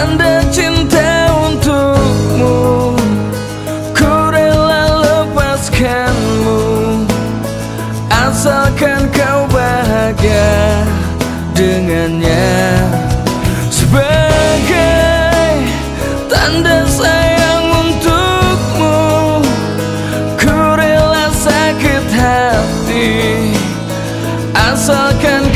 tanda cinta untukmu. Ku rela lepaskanmu. Asalkan kau bahagia dengannya. Sebagai tanda sayang untukmu Ku rela sakit hati. Asalkan